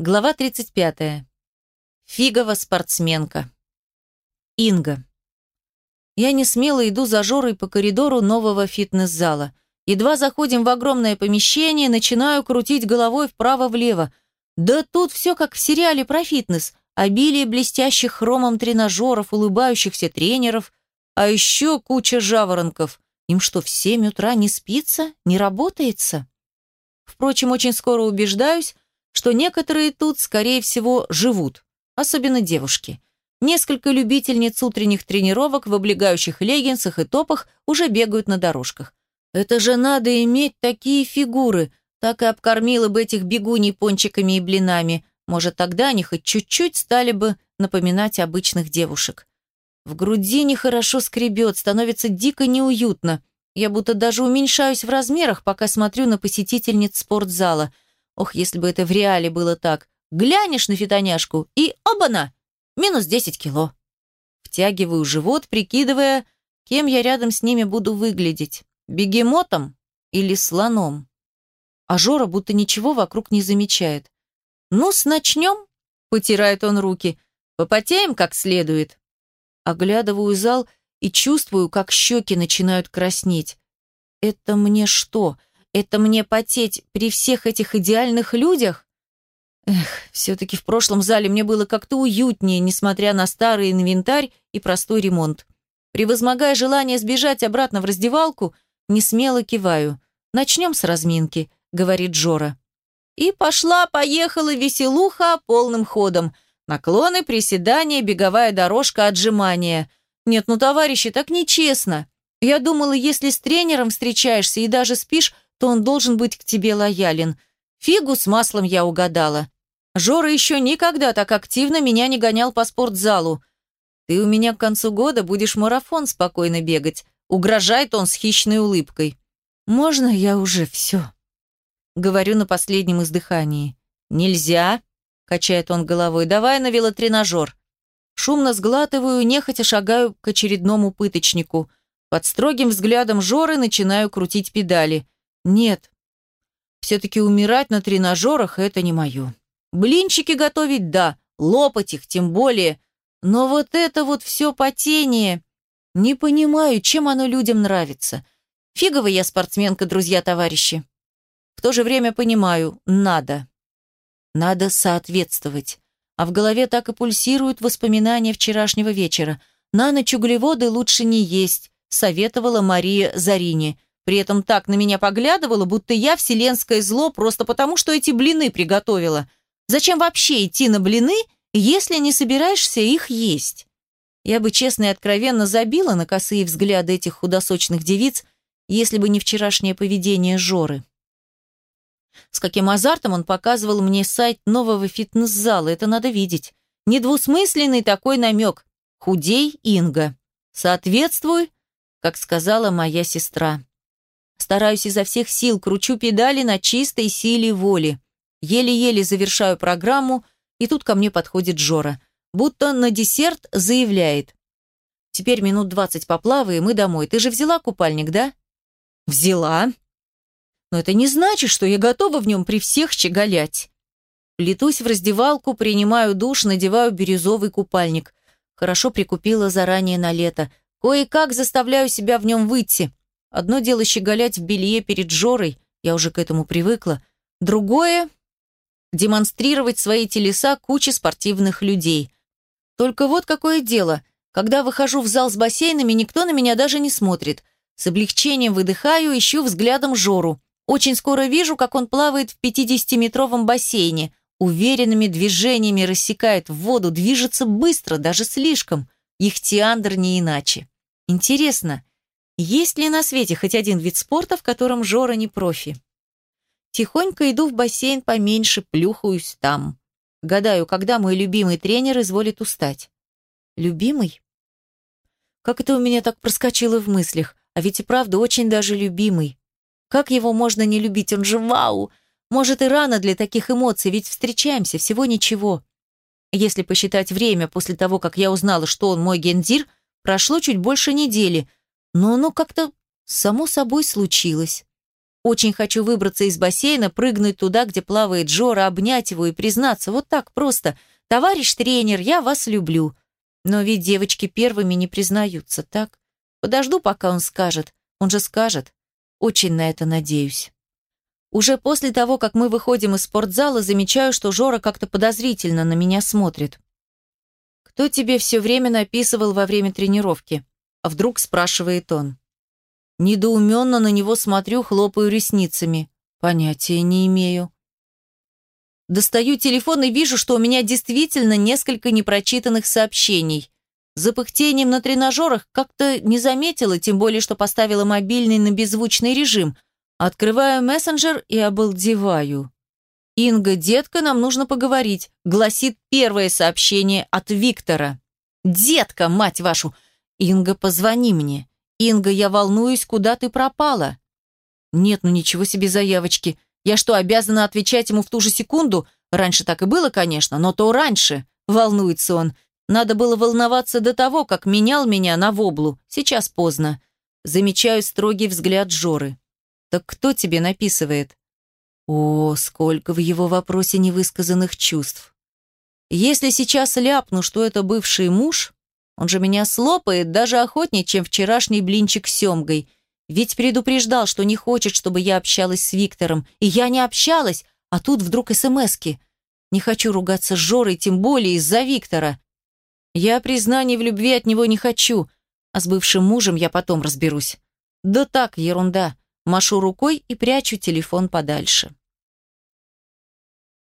Глава 35. Фигова спортсменка. Инга. Я не смело иду за Жорой по коридору нового фитнес-зала. Едва заходим в огромное помещение, начинаю крутить головой вправо-влево. Да тут все как в сериале про фитнес. Обилие блестящих хромом тренажеров, улыбающихся тренеров, а еще куча жаворонков. Им что, в семь утра не спится, не работается? Впрочем, очень скоро убеждаюсь, что некоторые тут, скорее всего, живут, особенно девушки. Несколько любительниц утренних тренировок в облегающих леггинсах и топах уже бегают на дорожках. Это же надо иметь такие фигуры, так и обкормила бы этих бегуней пончиками и блинами. Может, тогда они хоть чуть-чуть стали бы напоминать обычных девушек. В груди нехорошо скребет, становится дико неуютно. Я будто даже уменьшаюсь в размерах, пока смотрю на посетительниц спортзала – Ох, если бы это в реале было так. Глянешь на фитоняшку и оба-на! Минус 10 кило. Втягиваю живот, прикидывая, кем я рядом с ними буду выглядеть. Бегемотом или слоном? А Жора будто ничего вокруг не замечает. «Ну, начнем?» — потирает он руки. «Попотеем как следует». Оглядываю зал и чувствую, как щеки начинают краснеть. «Это мне что?» Это мне потеть при всех этих идеальных людях? Эх, все-таки в прошлом зале мне было как-то уютнее, несмотря на старый инвентарь и простой ремонт. Превозмогая желание сбежать обратно в раздевалку, не смело киваю. «Начнем с разминки», — говорит Джора. И пошла-поехала веселуха полным ходом. Наклоны, приседания, беговая дорожка, отжимания. Нет, ну, товарищи, так нечестно. Я думала, если с тренером встречаешься и даже спишь, то он должен быть к тебе лоялен. Фигу с маслом я угадала. Жора еще никогда так активно меня не гонял по спортзалу. Ты у меня к концу года будешь марафон спокойно бегать. Угрожает он с хищной улыбкой. Можно я уже все? Говорю на последнем издыхании. Нельзя, качает он головой. Давай на велотренажер. Шумно сглатываю, нехотя шагаю к очередному пыточнику. Под строгим взглядом Жоры начинаю крутить педали. Нет. Все-таки умирать на тренажерах – это не мое. Блинчики готовить – да, лопать их тем более. Но вот это вот все потение. Не понимаю, чем оно людям нравится. Фиговая я спортсменка, друзья-товарищи. В то же время понимаю – надо. Надо соответствовать. А в голове так и пульсируют воспоминания вчерашнего вечера. На ночь углеводы лучше не есть, советовала Мария Зарине. При этом так на меня поглядывала, будто я вселенское зло просто потому, что эти блины приготовила. Зачем вообще идти на блины, если не собираешься их есть? Я бы честно и откровенно забила на косые взгляды этих худосочных девиц, если бы не вчерашнее поведение Жоры. С каким азартом он показывал мне сайт нового фитнес-зала, это надо видеть. Недвусмысленный такой намек. Худей, Инга. Соответствуй, как сказала моя сестра. Стараюсь изо всех сил, кручу педали на чистой силе воли. Еле-еле завершаю программу, и тут ко мне подходит Жора. Будто на десерт заявляет. «Теперь минут двадцать поплаваем и домой. Ты же взяла купальник, да?» «Взяла». «Но это не значит, что я готова в нем при всех щеголять». Плетусь в раздевалку, принимаю душ, надеваю бирюзовый купальник. Хорошо прикупила заранее на лето. Кое-как заставляю себя в нем выйти. Одно дело щеголять в белье перед Жорой, я уже к этому привыкла. Другое – демонстрировать свои телеса куче спортивных людей. Только вот какое дело. Когда выхожу в зал с бассейнами, никто на меня даже не смотрит. С облегчением выдыхаю, ищу взглядом Жору. Очень скоро вижу, как он плавает в 50-метровом бассейне. Уверенными движениями рассекает в воду, движется быстро, даже слишком. Их Тиандр не иначе. Интересно, есть ли на свете хоть один вид спорта, в котором Жора не профи? Тихонько иду в бассейн поменьше, плюхаюсь там. Гадаю, когда мой любимый тренер изволит устать. Любимый? Как это у меня так проскочило в мыслях? А ведь и правда очень даже любимый. Как его можно не любить? Он же вау! Может и рано для таких эмоций, ведь встречаемся, всего ничего. Если посчитать время после того, как я узнала, что он мой гендир, прошло чуть больше недели – но оно как-то само собой случилось. Очень хочу выбраться из бассейна, прыгнуть туда, где плавает Жора, обнять его и признаться, вот так просто. «Товарищ тренер, я вас люблю». Но ведь девочки первыми не признаются, так? Подожду, пока он скажет. Он же скажет. Очень на это надеюсь. Уже после того, как мы выходим из спортзала, замечаю, что Жора как-то подозрительно на меня смотрит. «Кто тебе все время написывал во время тренировки?» А вдруг спрашивает он. Недоуменно на него смотрю, хлопаю ресницами. Понятия не имею. Достаю телефон и вижу, что у меня действительно несколько непрочитанных сообщений. За пыхтением на тренажерах как-то не заметила, тем более, что поставила мобильный на беззвучный режим. Открываю мессенджер и обалдеваю. «Инга, детка, нам нужно поговорить», — гласит первое сообщение от Виктора. «Детка, мать вашу! Инга, позвони мне. Инга, я волнуюсь, куда ты пропала?» «Нет, ну ничего себе заявочки. Я что, обязана отвечать ему в ту же секунду? Раньше так и было, конечно, но то раньше. Волнуется он. Надо было волноваться до того, как менял меня на воблу. Сейчас поздно. Замечаю строгий взгляд Жоры. «Так кто тебе написывает?» О, сколько в его вопросе невысказанных чувств. Если сейчас ляпну, что это бывший муж, он же меня слопает даже охотнее, чем вчерашний блинчик с семгой. Ведь предупреждал, что не хочет, чтобы я общалась с Виктором. И я не общалась, а тут вдруг СМСки. Не хочу ругаться с Жорой, тем более из-за Виктора. Я признаний в любви от него не хочу, а с бывшим мужем я потом разберусь. Да так, ерунда. Машу рукой и прячу телефон подальше.